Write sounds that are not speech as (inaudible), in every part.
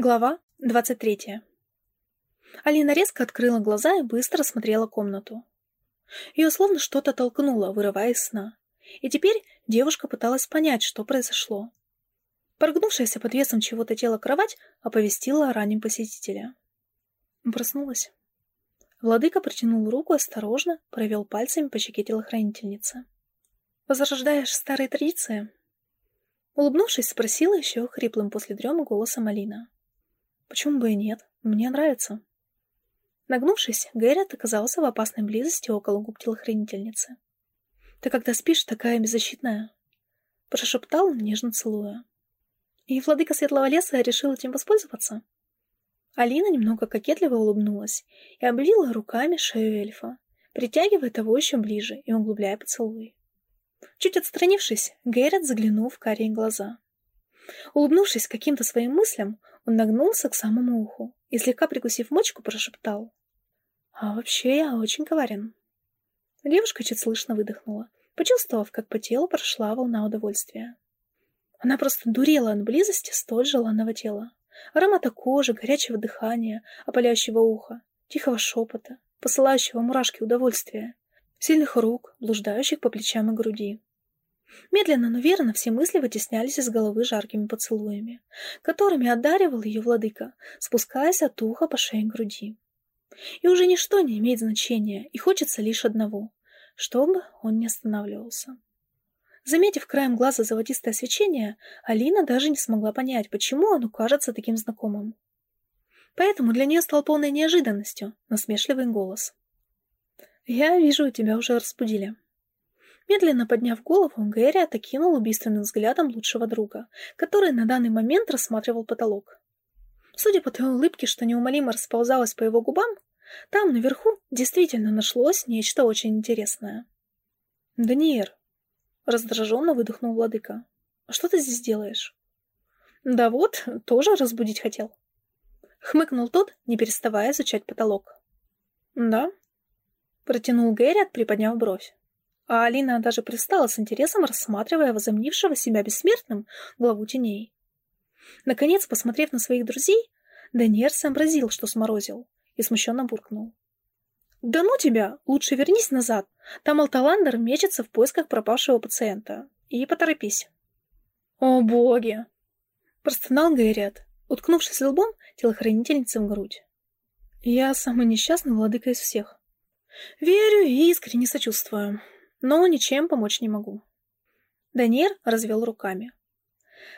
Глава 23. Алина резко открыла глаза и быстро осмотрела комнату. Ее словно что-то толкнуло, вырывая из сна. И теперь девушка пыталась понять, что произошло. Прогнувшаяся под весом чего-то тело кровать оповестила о раннем посетителе. Проснулась. Владыка протянул руку осторожно, провел пальцами по щеке телохранительницы. «Возрождаешь старые традиции?» Улыбнувшись, спросила еще хриплым после дремы голосом Алина. Почему бы и нет? Мне нравится. Нагнувшись, Гэррит оказался в опасной близости около губ телохранительницы. «Ты когда спишь, такая беззащитная!» Прошептал, нежно целуя. «И владыка Светлого Леса решил этим воспользоваться?» Алина немного кокетливо улыбнулась и обвила руками шею эльфа, притягивая того еще ближе и углубляя поцелуй. Чуть отстранившись, Гэррит заглянул в карие глаза. Улыбнувшись каким-то своим мыслям, он нагнулся к самому уху и, слегка прикусив мочку, прошептал. «А вообще я очень коварен». Девушка чуть слышно выдохнула, почувствовав, как по телу прошла волна удовольствия. Она просто дурела от близости столь желанного тела. Аромата кожи, горячего дыхания, опаляющего уха, тихого шепота, посылающего мурашки удовольствия, сильных рук, блуждающих по плечам и груди. Медленно, но верно все мысли вытеснялись из головы жаркими поцелуями, которыми одаривал ее владыка, спускаясь от уха по шее груди. И уже ничто не имеет значения, и хочется лишь одного, чтобы он не останавливался. Заметив краем глаза золотистое свечение, Алина даже не смогла понять, почему оно кажется таким знакомым. Поэтому для нее стал полной неожиданностью насмешливый голос. «Я вижу, тебя уже разбудили». Медленно подняв голову, Гэри отокинул убийственным взглядом лучшего друга, который на данный момент рассматривал потолок. Судя по той улыбке, что неумолимо расползалась по его губам, там, наверху, действительно нашлось нечто очень интересное. «Даниэр», — раздраженно выдохнул владыка, — «что ты здесь делаешь?» «Да вот, тоже разбудить хотел». Хмыкнул тот, не переставая изучать потолок. «Да?» — протянул Гэрриот, приподняв бровь а Алина даже пристала с интересом, рассматривая возомнившего себя бессмертным главу теней. Наконец, посмотрев на своих друзей, Даниэр сообразил, что сморозил, и смущенно буркнул. «Да ну тебя! Лучше вернись назад! Там Алталандер мечется в поисках пропавшего пациента. И поторопись!» «О боги!» Простонал Гайрят, уткнувшись лбом телохранительницы в грудь. «Я самый несчастный владыка из всех. Верю и искренне сочувствую но ничем помочь не могу. Даниэр развел руками.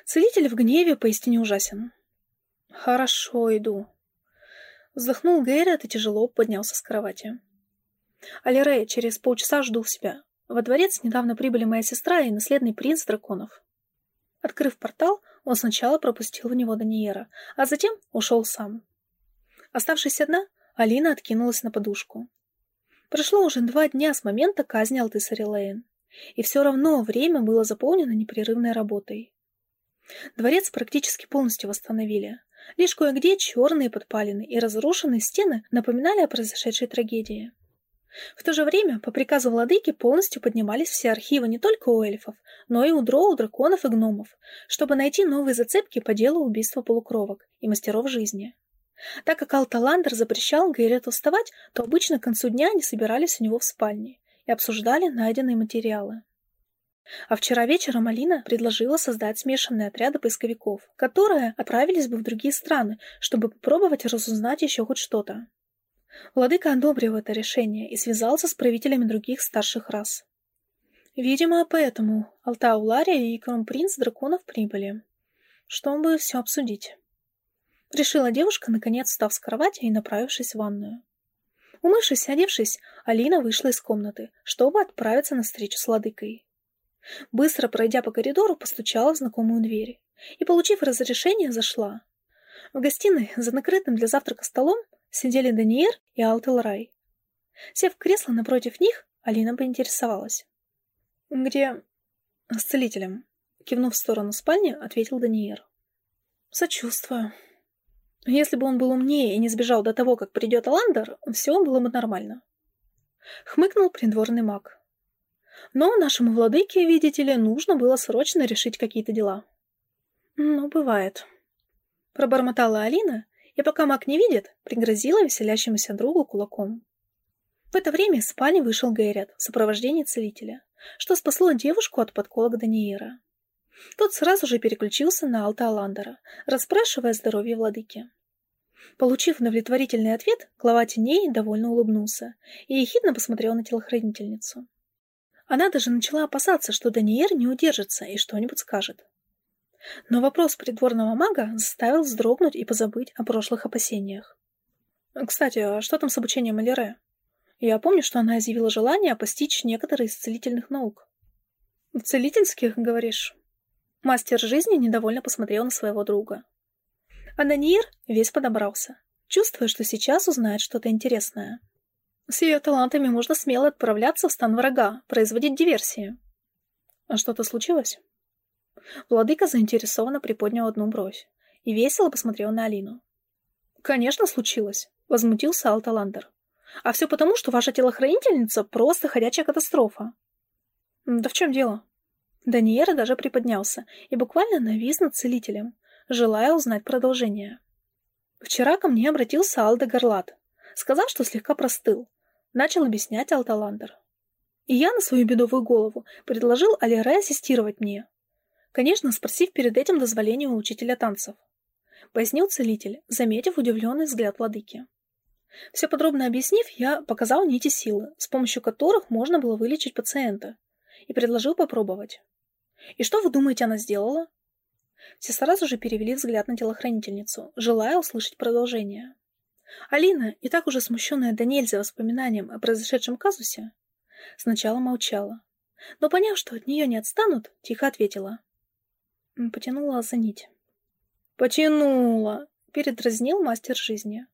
Целитель в гневе поистине ужасен. Хорошо, иду. Вздохнул Гэррет и тяжело поднялся с кровати. Алирей, через полчаса жду себя. Во дворец недавно прибыли моя сестра и наследный принц драконов. Открыв портал, он сначала пропустил в него Даниера, а затем ушел сам. Оставшись одна, Алина откинулась на подушку. Прошло уже два дня с момента казни Алтысари Лейн, и все равно время было заполнено непрерывной работой. Дворец практически полностью восстановили. Лишь кое-где черные подпалины и разрушенные стены напоминали о произошедшей трагедии. В то же время, по приказу владыки, полностью поднимались все архивы не только у эльфов, но и у дроу, драконов и гномов, чтобы найти новые зацепки по делу убийства полукровок и мастеров жизни. Так как Алталандер запрещал Гейрету вставать, то обычно к концу дня они собирались у него в спальне и обсуждали найденные материалы. А вчера вечером Алина предложила создать смешанные отряды поисковиков, которые отправились бы в другие страны, чтобы попробовать разузнать еще хоть что-то. Владыка одобрил это решение и связался с правителями других старших рас. Видимо, поэтому Алтаулария и Кромпринц драконов прибыли, чтобы все обсудить. Решила девушка, наконец встав с кровати и направившись в ванную. Умывшись и одевшись, Алина вышла из комнаты, чтобы отправиться на встречу с ладыкой. Быстро пройдя по коридору, постучала в знакомую дверь и, получив разрешение, зашла. В гостиной, за накрытым для завтрака столом, сидели Даниэр и Алтелрай. Сев в кресло напротив них, Алина поинтересовалась. «Где...» «С целителем», — кивнув в сторону спальни, ответил Даниэр. «Сочувствую», если бы он был умнее и не сбежал до того, как придет Аландер, все было бы нормально. Хмыкнул придворный маг. Но нашему владыке, видите ли, нужно было срочно решить какие-то дела. Ну, бывает. Пробормотала Алина, и пока маг не видит, пригрозила веселящемуся другу кулаком. В это время из спальни вышел Гэрят в сопровождении целителя, что спасло девушку от подколок Даниера. Тот сразу же переключился на Алта Аландера, расспрашивая о здоровье владыки. Получив удовлетворительный ответ, глава теней довольно улыбнулся и ехидно посмотрел на телохранительницу. Она даже начала опасаться, что Даниэр не удержится и что-нибудь скажет. Но вопрос придворного мага заставил вздрогнуть и позабыть о прошлых опасениях. «Кстати, а что там с обучением Элире? Я помню, что она изъявила желание постичь некоторые из целительных наук». «В целительских, говоришь?» Мастер жизни недовольно посмотрел на своего друга. А Даниир весь подобрался, чувствуя, что сейчас узнает что-то интересное. С ее талантами можно смело отправляться в стан врага, производить диверсии. А что-то случилось? Владыка заинтересованно приподнял одну бровь и весело посмотрел на Алину. «Конечно, случилось», — возмутился Алталандер. «А все потому, что ваша телохранительница просто ходячая катастрофа». «Да в чем дело?» Даниэра даже приподнялся и буквально навис над целителем, желая узнать продолжение. Вчера ко мне обратился Алда Гарлат. Сказал, что слегка простыл. Начал объяснять Алталандер. И я на свою бедовую голову предложил Алире ассистировать мне, Конечно, спросив перед этим дозволения у учителя танцев. Пояснил целитель, заметив удивленный взгляд владыки. Все подробно объяснив, я показал нити силы, с помощью которых можно было вылечить пациента, и предложил попробовать. И что вы думаете, она сделала? Все сразу же перевели взгляд на телохранительницу, желая услышать продолжение. Алина, и так уже смущенная до нельзя воспоминанием о произошедшем казусе, сначала молчала, но, поняв, что от нее не отстанут, тихо ответила. Потянула за нить. «Потянула!» — передразнил мастер жизни.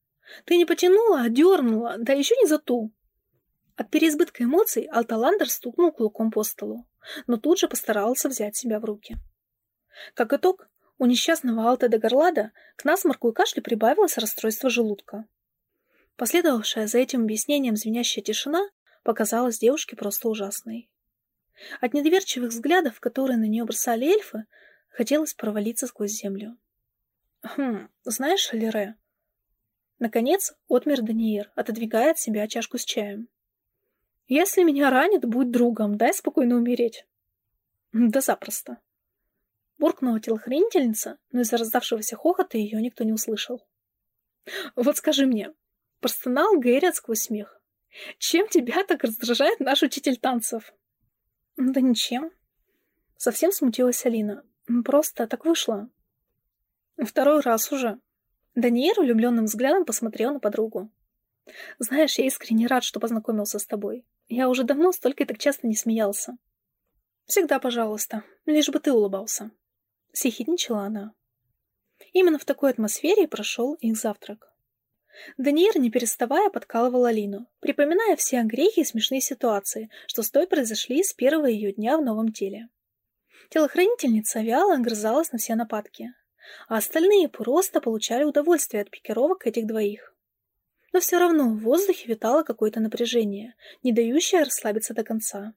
«Ты не потянула, а дернула, да еще не за ту!» От переизбытка эмоций Алталандер стукнул кулаком по столу, но тут же постарался взять себя в руки. Как итог, у несчастного Алта де Горлада к насморку и кашлю прибавилось расстройство желудка. Последовавшая за этим объяснением звенящая тишина показалась девушке просто ужасной. От недоверчивых взглядов, которые на нее бросали эльфы, Хотелось провалиться сквозь землю. «Хм, знаешь, Лере...» Наконец, отмер Даниир, отодвигая от себя чашку с чаем. «Если меня ранит, будь другом, дай спокойно умереть». (laughs) «Да запросто». Буркнула телохранительница, но из-за раздавшегося хохота ее никто не услышал. «Вот скажи мне», — простонал Гэри сквозь смех, «чем тебя так раздражает наш учитель танцев?» «Да ничем». Совсем смутилась Алина, Просто так вышло. Второй раз уже. Даниэр влюбленным взглядом посмотрел на подругу. Знаешь, я искренне рад, что познакомился с тобой. Я уже давно столько и так часто не смеялся. Всегда, пожалуйста, лишь бы ты улыбался. Сихидничала она. Именно в такой атмосфере прошел их завтрак. Даниэр, не переставая, подкалывал Алину, припоминая все грехи и смешные ситуации, что с той произошли с первого ее дня в новом теле. Телохранительница вяло огрызалась на все нападки, а остальные просто получали удовольствие от пикировок этих двоих. Но все равно в воздухе витало какое-то напряжение, не дающее расслабиться до конца.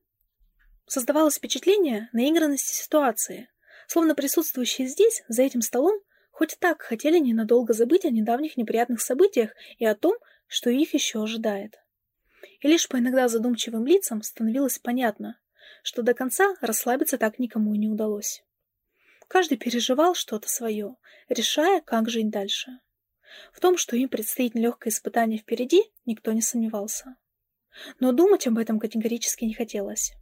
Создавалось впечатление наигранности ситуации, словно присутствующие здесь, за этим столом, хоть так хотели ненадолго забыть о недавних неприятных событиях и о том, что их еще ожидает. И лишь по иногда задумчивым лицам становилось понятно, что до конца расслабиться так никому и не удалось. Каждый переживал что-то свое, решая, как жить дальше. В том, что им предстоит нелегкое испытание впереди, никто не сомневался. Но думать об этом категорически не хотелось.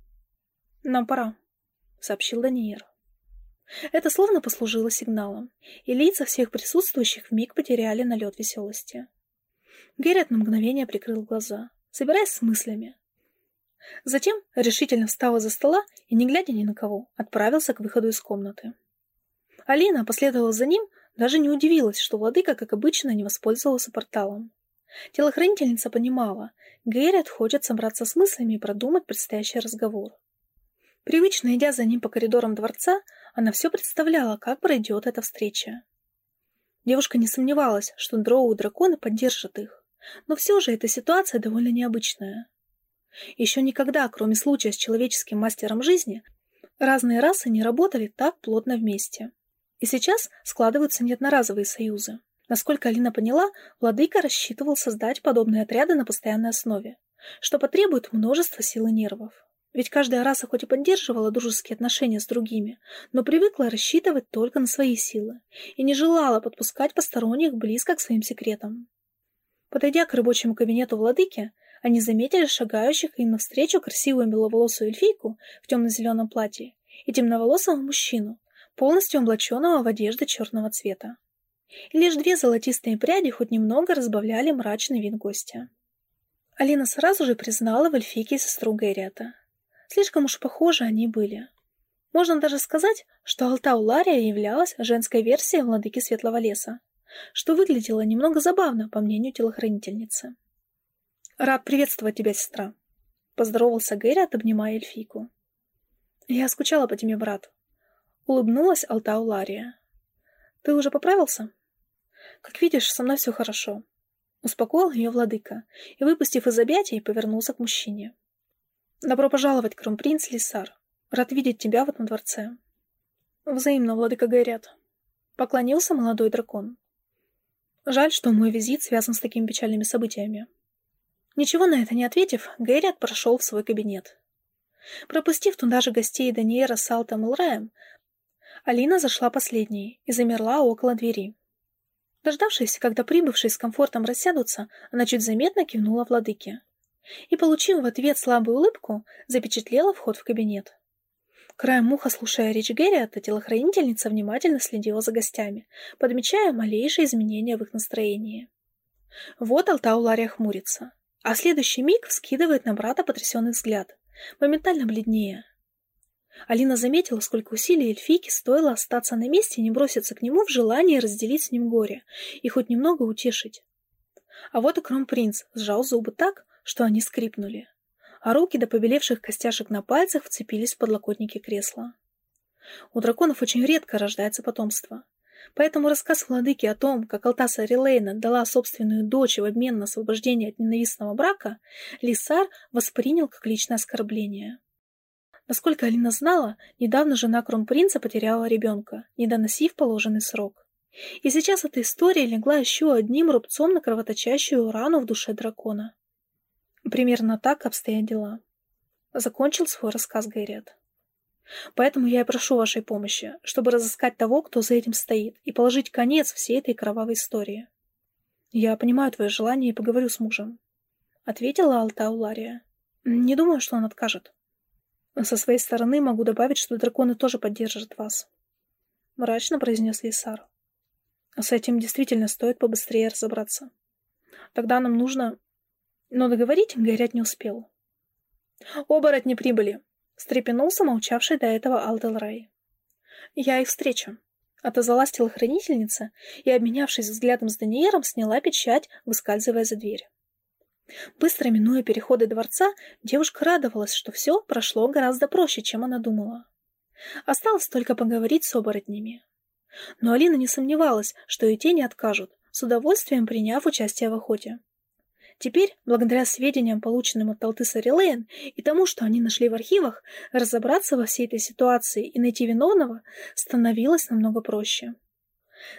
«Нам пора», — сообщил Даниэр. Это словно послужило сигналом, и лица всех присутствующих вмиг потеряли налет веселости. Геррит на мгновение прикрыл глаза, собираясь с мыслями, Затем решительно встал из-за стола и, не глядя ни на кого, отправился к выходу из комнаты. Алина последовала за ним, даже не удивилась, что владыка, как обычно, не воспользовался порталом. Телохранительница понимала, Гэррит хочет собраться с мыслями и продумать предстоящий разговор. Привычно идя за ним по коридорам дворца, она все представляла, как пройдет эта встреча. Девушка не сомневалась, что дроу драконы поддержат их, но все же эта ситуация довольно необычная. Еще никогда, кроме случая с человеческим мастером жизни, разные расы не работали так плотно вместе. И сейчас складываются неодноразовые союзы. Насколько Алина поняла, владыка рассчитывал создать подобные отряды на постоянной основе, что потребует множества сил и нервов. Ведь каждая раса хоть и поддерживала дружеские отношения с другими, но привыкла рассчитывать только на свои силы и не желала подпускать посторонних близко к своим секретам. Подойдя к рабочему кабинету владыки, они заметили шагающих им навстречу красивую беловолосую эльфийку в темно-зеленом платье и темноволосого мужчину, полностью облаченного в одежды черного цвета. Лишь две золотистые пряди хоть немного разбавляли мрачный вид гостя. Алина сразу же признала в эльфийке сестру Гэрриата. Слишком уж похожи они были. Можно даже сказать, что Алтау Лария являлась женской версией владыки Светлого леса, что выглядело немного забавно, по мнению телохранительницы. «Рад приветствовать тебя, сестра», — поздоровался Гэрриат, обнимая эльфийку. «Я скучала по тебе, брат», — улыбнулась Алтау Лария. «Ты уже поправился?» «Как видишь, со мной все хорошо», — успокоил ее владыка и, выпустив из объятий, повернулся к мужчине. «Добро пожаловать, кронпринц Лисар. Рад видеть тебя в этом дворце». «Взаимно, владыка Гайрят», — поклонился молодой дракон. «Жаль, что мой визит связан с такими печальными событиями». Ничего на это не ответив, Гайрят прошел в свой кабинет. Пропустив туда же гостей Даниэра с Алтом и Лраем, Алина зашла последней и замерла около двери. Дождавшись, когда прибывшие с комфортом рассядутся, она чуть заметно кивнула владыке и, получив в ответ слабую улыбку, запечатлела вход в кабинет. Краем муха, слушая речь Герриата, телохранительница внимательно следила за гостями, подмечая малейшие изменения в их настроении. Вот Алтау Лария хмурится, а следующий миг вскидывает на брата потрясенный взгляд, моментально бледнее. Алина заметила, сколько усилий эльфийке стоило остаться на месте и не броситься к нему в желании разделить с ним горе и хоть немного утешить. А вот и кромпринц сжал зубы так, что они скрипнули, а руки до побелевших костяшек на пальцах вцепились в подлокотники кресла. У драконов очень редко рождается потомство, поэтому рассказ владыки о том, как Алтаса Релейна дала собственную дочь в обмен на освобождение от ненавистного брака, Лисар воспринял как личное оскорбление. Насколько Алина знала, недавно жена кронпринца потеряла ребенка, не доносив положенный срок. И сейчас эта история легла еще одним рубцом на кровоточащую рану в душе дракона. Примерно так обстоят дела. Закончил свой рассказ Гайрет. Поэтому я и прошу вашей помощи, чтобы разыскать того, кто за этим стоит, и положить конец всей этой кровавой истории. Я понимаю твое желание и поговорю с мужем. Ответила Алта Улария. Не думаю, что он откажет. Со своей стороны могу добавить, что драконы тоже поддержат вас. Мрачно произнес Лисар. С этим действительно стоит побыстрее разобраться. Тогда нам нужно но договорить горять не успел. «Оборотни прибыли!» — встрепенулся молчавший до этого Алделрай. «Я их встречу», — отозвалась телохранительница и, обменявшись взглядом с Даниером, сняла печать, выскальзывая за дверь. Быстро минуя переходы дворца, девушка радовалась, что все прошло гораздо проще, чем она думала. Осталось только поговорить с оборотнями. Но Алина не сомневалась, что и те не откажут, с удовольствием приняв участие в охоте. Теперь, благодаря сведениям, полученным от Талтыса Релейн, и тому, что они нашли в архивах, разобраться во всей этой ситуации и найти виновного становилось намного проще.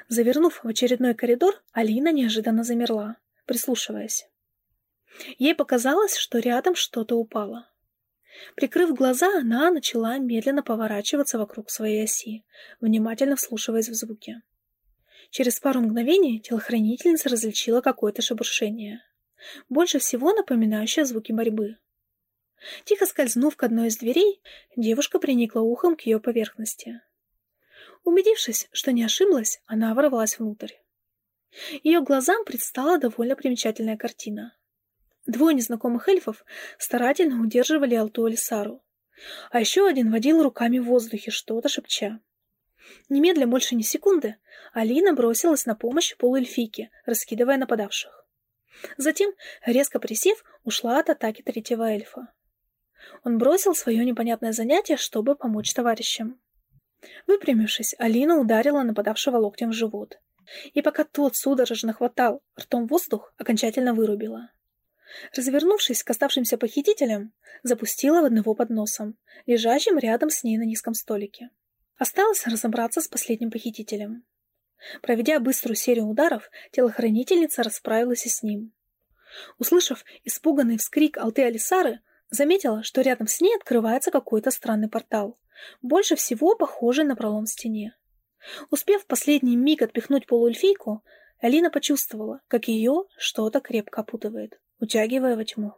Завернув в очередной коридор, Алина неожиданно замерла, прислушиваясь. Ей показалось, что рядом что-то упало. Прикрыв глаза, она начала медленно поворачиваться вокруг своей оси, внимательно вслушиваясь в звуки. Через пару мгновений телохранительница различила какое-то шебуршение больше всего напоминающая звуки борьбы. Тихо скользнув к одной из дверей, девушка приникла ухом к ее поверхности. Убедившись, что не ошиблась, она ворвалась внутрь. Ее глазам предстала довольно примечательная картина. Двое незнакомых эльфов старательно удерживали Алту Алисару, а еще один водил руками в воздухе, что-то шепча. Немедля больше ни секунды Алина бросилась на помощь полуэльфийке, раскидывая нападавших. Затем, резко присев, ушла от атаки третьего эльфа. Он бросил свое непонятное занятие, чтобы помочь товарищам. Выпрямившись, Алина ударила нападавшего локтем в живот. И пока тот судорожно хватал ртом воздух, окончательно вырубила. Развернувшись к оставшимся похитителям, запустила в одного под носом, лежащим рядом с ней на низком столике. Осталось разобраться с последним похитителем. Проведя быструю серию ударов, телохранительница расправилась и с ним. Услышав испуганный вскрик Алты Алисары, заметила, что рядом с ней открывается какой-то странный портал, больше всего похожий на пролом в стене. Успев в последний миг отпихнуть полуэльфийку, Алина почувствовала, как ее что-то крепко опутывает, утягивая во тьму.